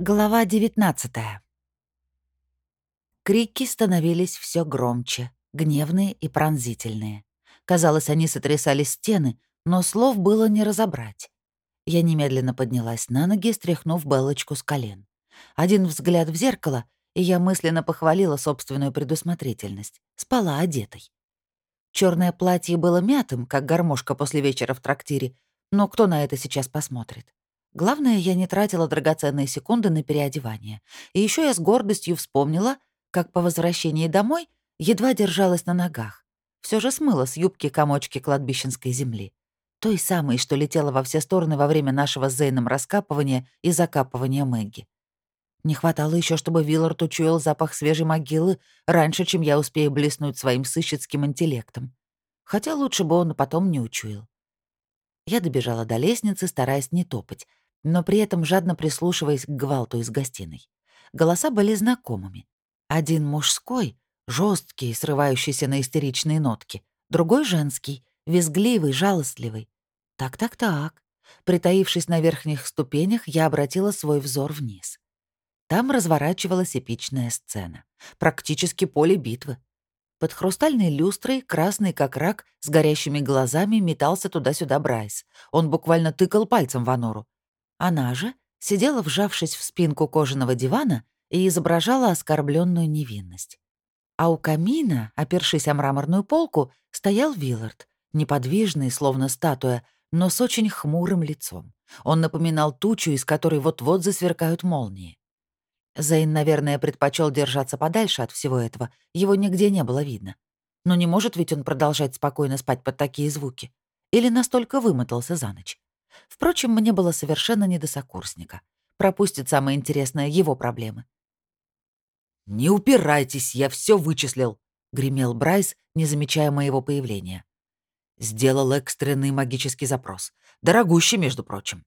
Глава 19 Крики становились все громче, гневные и пронзительные. Казалось, они сотрясали стены, но слов было не разобрать. Я немедленно поднялась на ноги, стряхнув Белочку с колен. Один взгляд в зеркало, и я мысленно похвалила собственную предусмотрительность. Спала одетой. Черное платье было мятым, как гармошка после вечера в трактире, но кто на это сейчас посмотрит? Главное, я не тратила драгоценные секунды на переодевание. И еще я с гордостью вспомнила, как по возвращении домой едва держалась на ногах. Все же смыла с юбки комочки кладбищенской земли. Той самой, что летела во все стороны во время нашего с Зейном раскапывания и закапывания Мэгги. Не хватало еще, чтобы Виллард учуял запах свежей могилы раньше, чем я успею блеснуть своим сыщицким интеллектом. Хотя лучше бы он потом не учуял. Я добежала до лестницы, стараясь не топать, но при этом жадно прислушиваясь к гвалту из гостиной. Голоса были знакомыми. Один мужской, жесткий, срывающийся на истеричные нотки, другой женский, визгливый, жалостливый. Так-так-так. Притаившись на верхних ступенях, я обратила свой взор вниз. Там разворачивалась эпичная сцена. Практически поле битвы. Под хрустальной люстрой, красный как рак, с горящими глазами, метался туда-сюда Брайс. Он буквально тыкал пальцем в Анору. Она же сидела, вжавшись в спинку кожаного дивана, и изображала оскорбленную невинность. А у камина, опершись о мраморную полку, стоял Виллард, неподвижный, словно статуя, но с очень хмурым лицом. Он напоминал тучу, из которой вот-вот засверкают молнии. Зейн, наверное, предпочел держаться подальше от всего этого, его нигде не было видно. Но не может ведь он продолжать спокойно спать под такие звуки. Или настолько вымотался за ночь. Впрочем, мне было совершенно не до сокурсника. Пропустит самое интересное его проблемы. «Не упирайтесь, я все вычислил», — гремел Брайс, не замечая моего появления. Сделал экстренный магический запрос. Дорогущий, между прочим.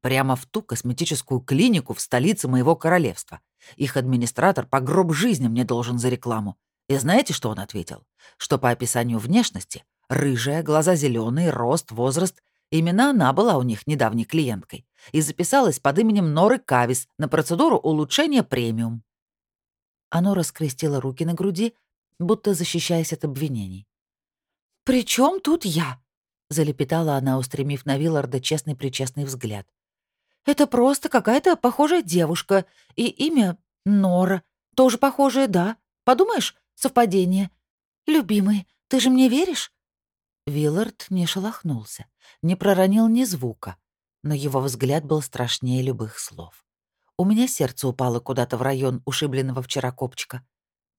Прямо в ту косметическую клинику в столице моего королевства. Их администратор по гроб жизни мне должен за рекламу. И знаете, что он ответил? Что по описанию внешности — рыжая, глаза зеленые, рост, возраст Именно она была у них недавней клиенткой и записалась под именем Норы Кавис на процедуру улучшения премиум. Оно раскрестило руки на груди, будто защищаясь от обвинений. «При чем тут я?» — залепетала она, устремив на Вилларда честный-причестный взгляд. «Это просто какая-то похожая девушка, и имя Нора. Тоже похожее, да. Подумаешь, совпадение. Любимый, ты же мне веришь?» Виллард не шелохнулся, не проронил ни звука, но его взгляд был страшнее любых слов. У меня сердце упало куда-то в район ушибленного вчера копчика.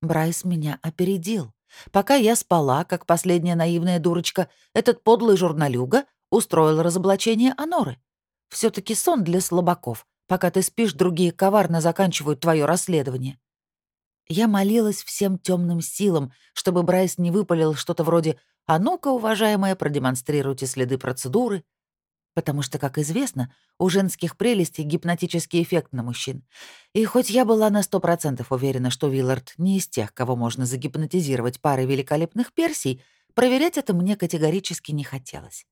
Брайс меня опередил. Пока я спала, как последняя наивная дурочка, этот подлый журналюга устроил разоблачение Аноры. все таки сон для слабаков. Пока ты спишь, другие коварно заканчивают твое расследование. Я молилась всем темным силам, чтобы Брайс не выпалил что-то вроде «А ну-ка, уважаемая, продемонстрируйте следы процедуры», потому что, как известно, у женских прелестей гипнотический эффект на мужчин. И хоть я была на сто процентов уверена, что Виллард не из тех, кого можно загипнотизировать парой великолепных персий, проверять это мне категорически не хотелось.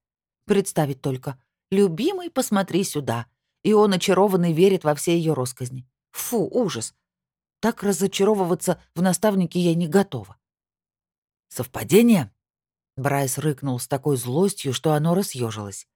Представить только «любимый, посмотри сюда», и он, очарованный, верит во все ее росказни. Фу, ужас. Так разочаровываться в наставнике я не готова. «Совпадение?» Брайс рыкнул с такой злостью, что оно расъежилось.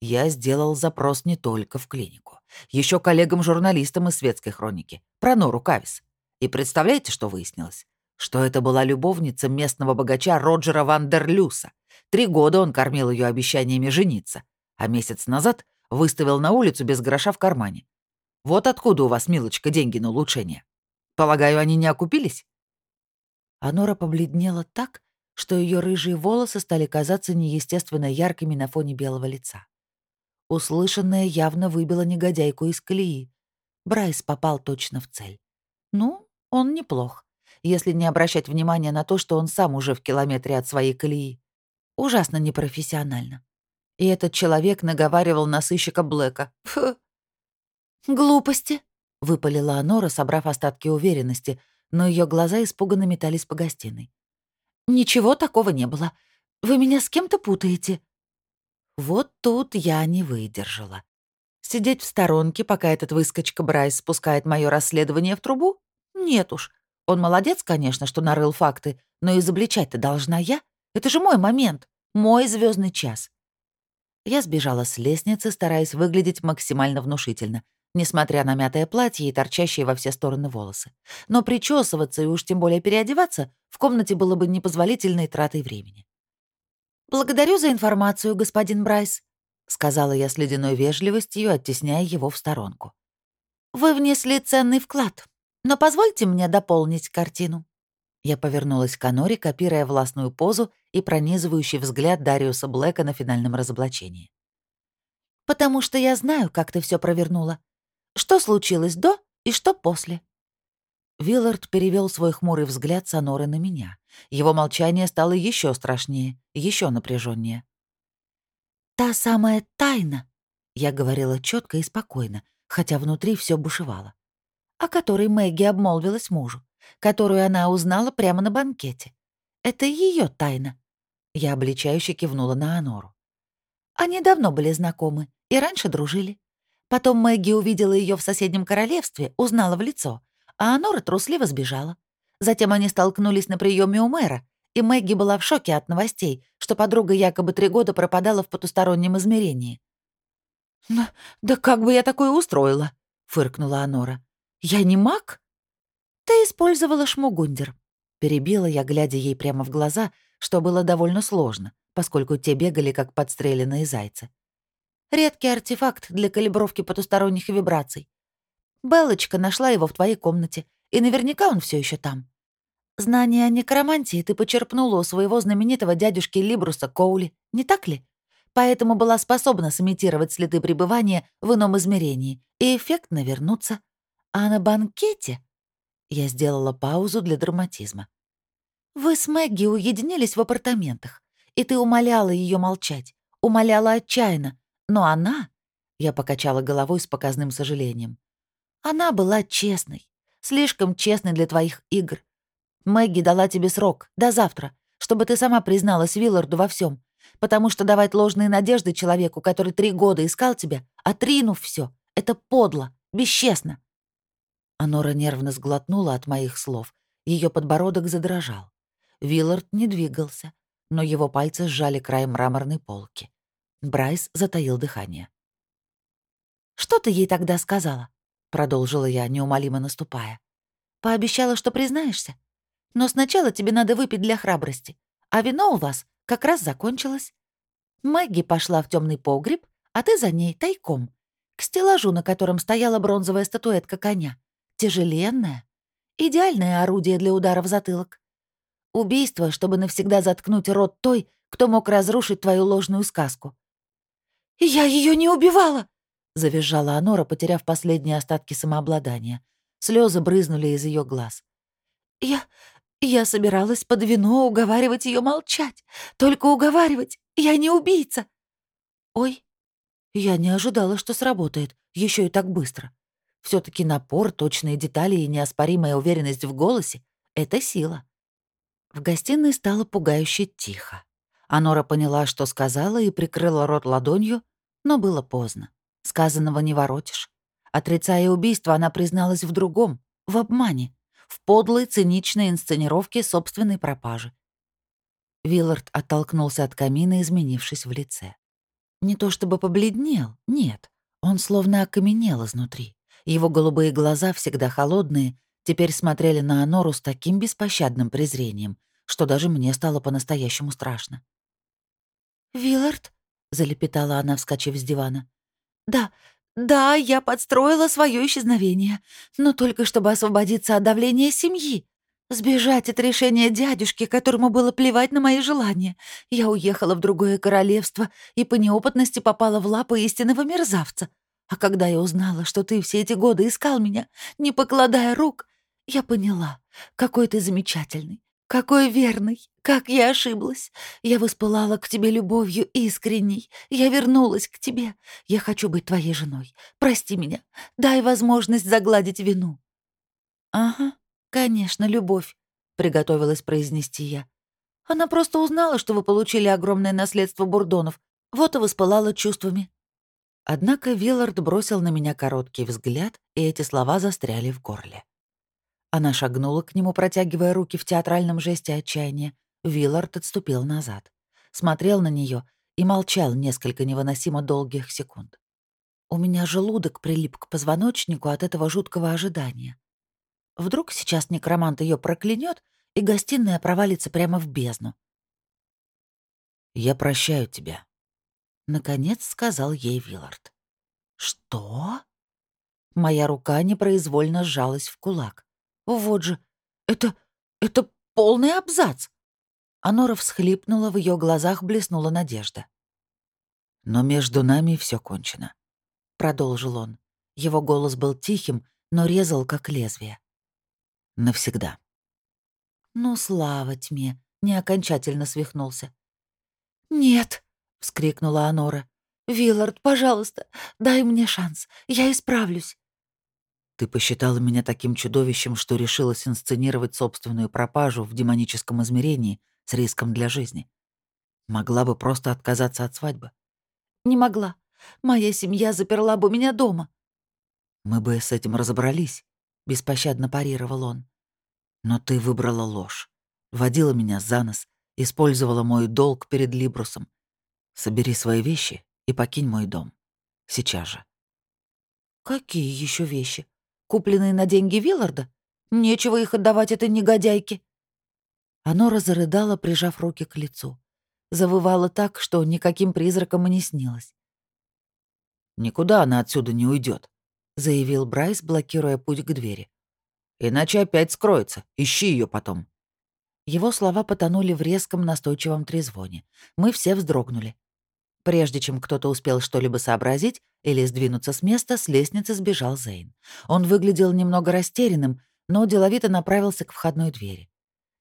Я сделал запрос не только в клинику. еще коллегам-журналистам из светской хроники. Про Нору Кавис. И представляете, что выяснилось? Что это была любовница местного богача Роджера Вандерлюса. Три года он кормил ее обещаниями жениться. А месяц назад выставил на улицу без гроша в кармане. Вот откуда у вас, милочка, деньги на улучшение. Полагаю, они не окупились?» Анора побледнела так, что ее рыжие волосы стали казаться неестественно яркими на фоне белого лица. Услышанное явно выбило негодяйку из колеи. Брайс попал точно в цель. Ну, он неплох, если не обращать внимания на то, что он сам уже в километре от своей колеи. Ужасно непрофессионально. И этот человек наговаривал на сыщика Блэка. Фу. «Глупости», — выпалила Анора, собрав остатки уверенности, но ее глаза испуганно метались по гостиной. «Ничего такого не было. Вы меня с кем-то путаете». Вот тут я не выдержала. Сидеть в сторонке, пока этот выскочка Брайс спускает мое расследование в трубу? Нет уж. Он молодец, конечно, что нарыл факты, но изобличать-то должна я. Это же мой момент, мой звездный час. Я сбежала с лестницы, стараясь выглядеть максимально внушительно, несмотря на мятое платье и торчащие во все стороны волосы. Но причесываться и уж тем более переодеваться в комнате было бы непозволительной тратой времени. «Благодарю за информацию, господин Брайс», — сказала я с ледяной вежливостью, оттесняя его в сторонку. «Вы внесли ценный вклад, но позвольте мне дополнить картину». Я повернулась к Аноре, копируя властную позу и пронизывающий взгляд Дариуса Блэка на финальном разоблачении. «Потому что я знаю, как ты все провернула. Что случилось до и что после?» Виллард перевел свой хмурый взгляд с Аноры на меня. Его молчание стало еще страшнее, еще напряженнее. «Та самая тайна», — я говорила четко и спокойно, хотя внутри все бушевало, о которой Мэгги обмолвилась мужу, которую она узнала прямо на банкете. Это ее тайна. Я обличающе кивнула на Анору. Они давно были знакомы и раньше дружили. Потом Мэгги увидела ее в соседнем королевстве, узнала в лицо — а Анора трусливо сбежала. Затем они столкнулись на приеме у мэра, и Мэгги была в шоке от новостей, что подруга якобы три года пропадала в потустороннем измерении. «Да как бы я такое устроила?» — фыркнула Анора. «Я не маг?» «Ты использовала шмугундер», — перебила я, глядя ей прямо в глаза, что было довольно сложно, поскольку те бегали, как подстреленные зайцы. «Редкий артефакт для калибровки потусторонних вибраций. Белочка нашла его в твоей комнате, и наверняка он все еще там. Знание о некромантии ты почерпнула у своего знаменитого дядюшки Либруса Коули, не так ли? Поэтому была способна сымитировать следы пребывания в ином измерении и эффектно вернуться. А на банкете... Я сделала паузу для драматизма. Вы с Мэгги уединились в апартаментах, и ты умоляла ее молчать, умоляла отчаянно, но она... Я покачала головой с показным сожалением. Она была честной, слишком честной для твоих игр. Мэгги дала тебе срок, до завтра, чтобы ты сама призналась Вилларду во всем, потому что давать ложные надежды человеку, который три года искал тебя, отринув все, это подло, бесчестно. Анора нервно сглотнула от моих слов. Ее подбородок задрожал. Виллард не двигался, но его пальцы сжали край мраморной полки. Брайс затаил дыхание. «Что ты ей тогда сказала?» продолжила я, неумолимо наступая. Пообещала, что признаешься. Но сначала тебе надо выпить для храбрости. А вино у вас как раз закончилось. Мэгги пошла в темный погреб, а ты за ней тайком. К стеллажу, на котором стояла бронзовая статуэтка коня. Тяжеленная. Идеальное орудие для удара в затылок. Убийство, чтобы навсегда заткнуть рот той, кто мог разрушить твою ложную сказку. «Я ее не убивала!» — завизжала Анора, потеряв последние остатки самообладания. Слезы брызнули из ее глаз. «Я... я собиралась под вино уговаривать ее молчать. Только уговаривать. Я не убийца!» «Ой, я не ожидала, что сработает, еще и так быстро. все таки напор, точные детали и неоспоримая уверенность в голосе — это сила». В гостиной стало пугающе тихо. Анора поняла, что сказала, и прикрыла рот ладонью, но было поздно. Сказанного не воротишь. Отрицая убийство, она призналась в другом, в обмане, в подлой, циничной инсценировке собственной пропажи. Виллард оттолкнулся от камина, изменившись в лице. Не то чтобы побледнел, нет. Он словно окаменел изнутри. Его голубые глаза, всегда холодные, теперь смотрели на Анору с таким беспощадным презрением, что даже мне стало по-настоящему страшно. «Виллард?» — залепетала она, вскочив с дивана. Да, да, я подстроила свое исчезновение, но только чтобы освободиться от давления семьи. Сбежать от решения дядюшки, которому было плевать на мои желания. Я уехала в другое королевство и по неопытности попала в лапы истинного мерзавца. А когда я узнала, что ты все эти годы искал меня, не покладая рук, я поняла, какой ты замечательный, какой верный, как я ошиблась. Я воспылала к тебе любовью искренней. Я вернулась к тебе. Я хочу быть твоей женой. Прости меня. Дай возможность загладить вину». «Ага, конечно, любовь», — приготовилась произнести я. «Она просто узнала, что вы получили огромное наследство бурдонов. Вот и воспылала чувствами». Однако Виллард бросил на меня короткий взгляд, и эти слова застряли в горле. Она шагнула к нему, протягивая руки в театральном жесте отчаяния. Виллард отступил назад, смотрел на нее и молчал несколько невыносимо долгих секунд. У меня желудок прилип к позвоночнику от этого жуткого ожидания. Вдруг сейчас некромант ее проклянет, и гостиная провалится прямо в бездну. «Я прощаю тебя», — наконец сказал ей Виллард. «Что?» Моя рука непроизвольно сжалась в кулак. «Вот же, это... это полный абзац!» Анора всхлипнула, в ее глазах блеснула надежда. «Но между нами все кончено», — продолжил он. Его голос был тихим, но резал, как лезвие. «Навсегда». «Ну, слава тьме!» — не окончательно свихнулся. «Нет!» — вскрикнула Анора. «Виллард, пожалуйста, дай мне шанс. Я исправлюсь». «Ты посчитала меня таким чудовищем, что решилась инсценировать собственную пропажу в демоническом измерении с риском для жизни. Могла бы просто отказаться от свадьбы». «Не могла. Моя семья заперла бы меня дома». «Мы бы с этим разобрались», — беспощадно парировал он. «Но ты выбрала ложь, водила меня за нос, использовала мой долг перед Либрусом. Собери свои вещи и покинь мой дом. Сейчас же». «Какие еще вещи? Купленные на деньги Вилларда? Нечего их отдавать этой негодяйке». Оно разрыдало, прижав руки к лицу. Завывало так, что никаким призраком и не снилось. «Никуда она отсюда не уйдет, заявил Брайс, блокируя путь к двери. «Иначе опять скроется. Ищи ее потом». Его слова потонули в резком настойчивом трезвоне. Мы все вздрогнули. Прежде чем кто-то успел что-либо сообразить или сдвинуться с места, с лестницы сбежал Зейн. Он выглядел немного растерянным, но деловито направился к входной двери.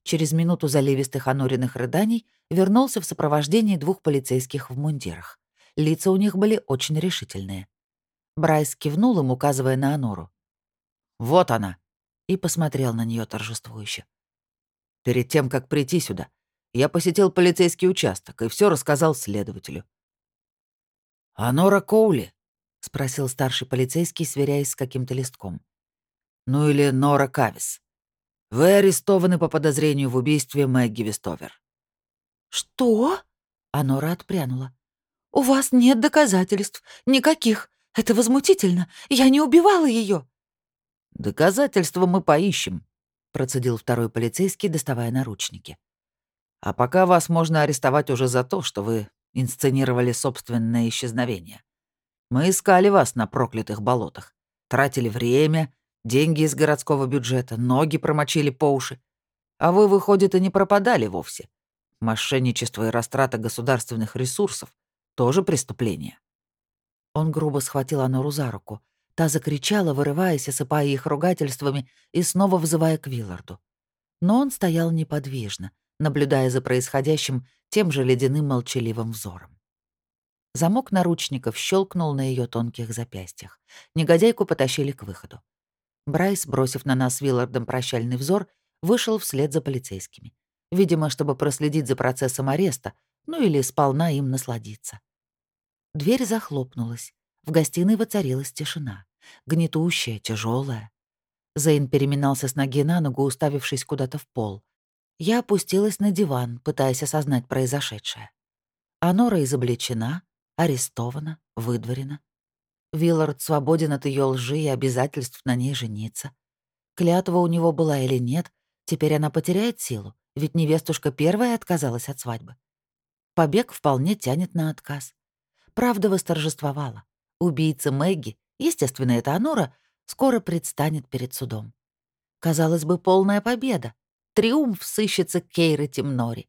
Через минуту заливистых онуренных рыданий вернулся в сопровождении двух полицейских в мундирах. Лица у них были очень решительные. Брайс кивнул им, указывая на Анору. «Вот она!» и посмотрел на нее торжествующе. «Перед тем, как прийти сюда, я посетил полицейский участок и все рассказал следователю. «А Нора Коули?» — спросил старший полицейский, сверяясь с каким-то листком. «Ну или Нора Кавис. Вы арестованы по подозрению в убийстве Мэгги Вестовер». «Что?» — а Нора отпрянула. «У вас нет доказательств. Никаких. Это возмутительно. Я не убивала ее. «Доказательства мы поищем», — процедил второй полицейский, доставая наручники. «А пока вас можно арестовать уже за то, что вы инсценировали собственное исчезновение. Мы искали вас на проклятых болотах, тратили время, деньги из городского бюджета, ноги промочили по уши. А вы, выходит, и не пропадали вовсе. Мошенничество и растрата государственных ресурсов — тоже преступление». Он грубо схватил Анору за руку. Та закричала, вырываясь, осыпая их ругательствами и снова взывая к Вилларду. Но он стоял неподвижно, наблюдая за происходящим тем же ледяным молчаливым взором. Замок наручников щелкнул на ее тонких запястьях. Негодяйку потащили к выходу. Брайс, бросив на нас Виллардом прощальный взор, вышел вслед за полицейскими. Видимо, чтобы проследить за процессом ареста, ну или сполна им насладиться. Дверь захлопнулась. В гостиной воцарилась тишина. Гнетущая, тяжелая. Зейн переминался с ноги на ногу, уставившись куда-то в пол. Я опустилась на диван, пытаясь осознать произошедшее. Анора изобличена, арестована, выдворена. Виллард свободен от ее лжи и обязательств на ней жениться. Клятва у него была или нет, теперь она потеряет силу, ведь невестушка первая отказалась от свадьбы. Побег вполне тянет на отказ. Правда восторжествовала. Убийца Мэгги, естественно, это Анора, скоро предстанет перед судом. Казалось бы, полная победа. Триумф сыщется Кейры Темнори.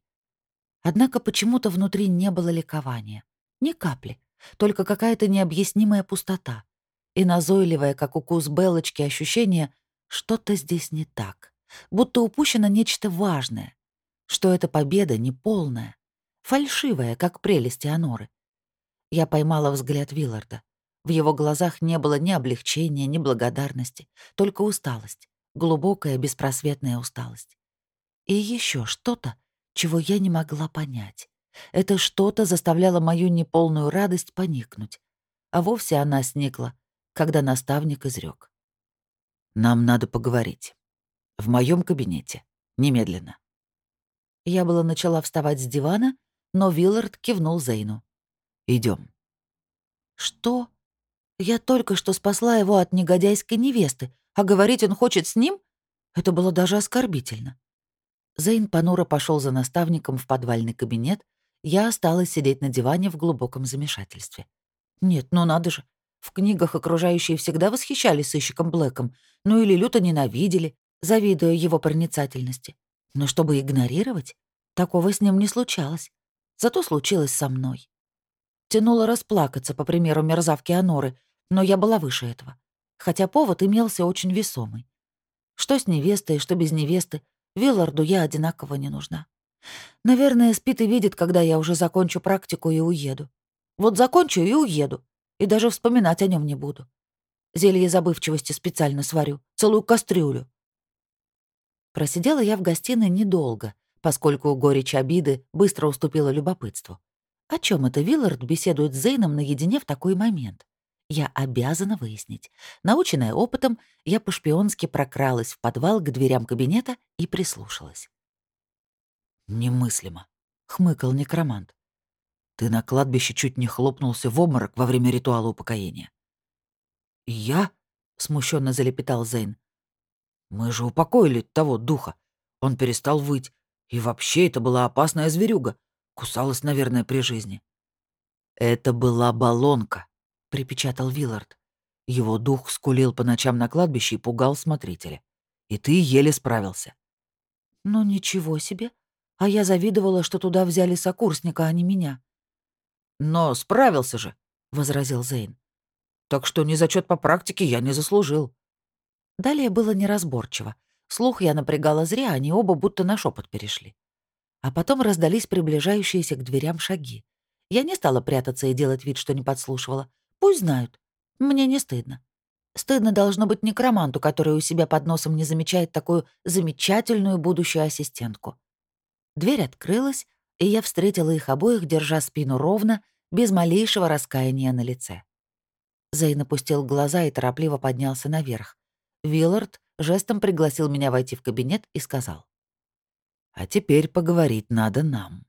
Однако почему-то внутри не было ликования. Ни капли. Только какая-то необъяснимая пустота. И назойливое, как укус Белочки, ощущение, что-то здесь не так. Будто упущено нечто важное. Что эта победа неполная. Фальшивая, как прелести Аноры. Я поймала взгляд Вилларда. В его глазах не было ни облегчения, ни благодарности, только усталость, глубокая, беспросветная усталость. И еще что-то, чего я не могла понять. Это что-то заставляло мою неполную радость поникнуть. а вовсе она сникла, когда наставник изрек. «Нам надо поговорить. В моем кабинете. Немедленно». Я была начала вставать с дивана, но Виллард кивнул Зейну. Идем. «Что? Я только что спасла его от негодяйской невесты, а говорить он хочет с ним? Это было даже оскорбительно». Зейн понуро пошел за наставником в подвальный кабинет, я осталась сидеть на диване в глубоком замешательстве. Нет, ну надо же. В книгах окружающие всегда восхищались сыщиком Блэком, ну или люто ненавидели, завидуя его проницательности. Но чтобы игнорировать, такого с ним не случалось. Зато случилось со мной. Тянуло расплакаться, по примеру мерзавки Аноры, но я была выше этого. Хотя повод имелся очень весомый. Что с невестой, что без невесты, Вилларду я одинаково не нужна. Наверное, спит и видит, когда я уже закончу практику и уеду. Вот закончу и уеду. И даже вспоминать о нем не буду. Зелье забывчивости специально сварю. Целую кастрюлю. Просидела я в гостиной недолго, поскольку горечь обиды быстро уступила любопытству. О чем это Виллард беседует с Зейном наедине в такой момент? Я обязана выяснить. Наученная опытом, я по-шпионски прокралась в подвал к дверям кабинета и прислушалась. «Немыслимо», — хмыкал некромант. «Ты на кладбище чуть не хлопнулся в обморок во время ритуала упокоения». «Я?» — смущенно залепетал Зейн. «Мы же упокоили того духа. Он перестал выть. И вообще это была опасная зверюга. Кусалась, наверное, при жизни». «Это была баллонка», — припечатал Виллард. Его дух скулил по ночам на кладбище и пугал смотрителя. И ты еле справился. «Ну ничего себе», а я завидовала, что туда взяли сокурсника, а не меня. «Но справился же», — возразил Зейн. «Так что ни зачет по практике я не заслужил». Далее было неразборчиво. Слух я напрягала зря, они оба будто на шепот перешли. А потом раздались приближающиеся к дверям шаги. Я не стала прятаться и делать вид, что не подслушивала. Пусть знают. Мне не стыдно. Стыдно должно быть некроманту, который у себя под носом не замечает такую замечательную будущую ассистентку. Дверь открылась, и я встретила их обоих, держа спину ровно, без малейшего раскаяния на лице. Зейн опустил глаза и торопливо поднялся наверх. Виллард жестом пригласил меня войти в кабинет и сказал. «А теперь поговорить надо нам».